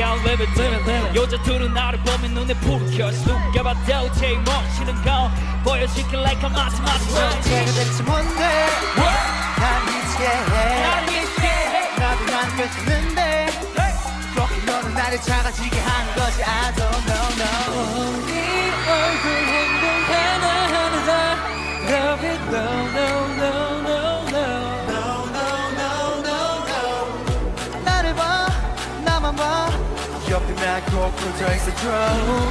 out, live it, live it, live it. 여자들은 나를 보면 눈에 불을 켜. 숨겨봤자 제일 멋있는 거 보여줄게 like a 마지막 ride. 제가 될지 뭔데? 뭐? 날 미치게 해. 나 미치게 해. 나도 안 펼쳤는데. 그렇게 너는 나를 작아지게 한 거지. I don't know, no. 옆에 나 꼭 붙어 있어줘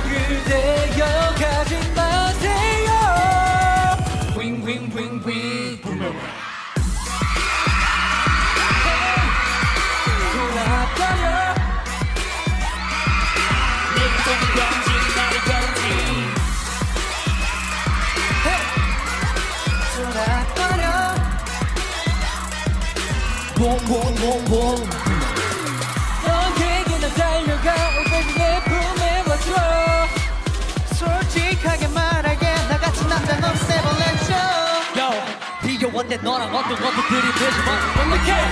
그대여 가지 마세요 wing wing 돌아버려 내가 쏘는 건지 봄봄봄봄 원대 너랑 어떤 것도 들이대지 마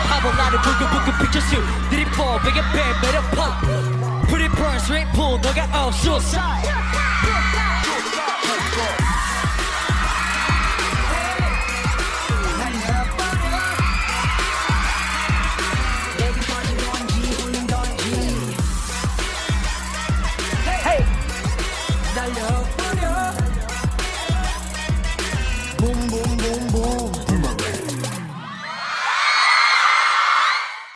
하고 나를 부끄부끄 picture suit 드립퍼 베개 배 매력 파 Pretty pearl straight pull 너가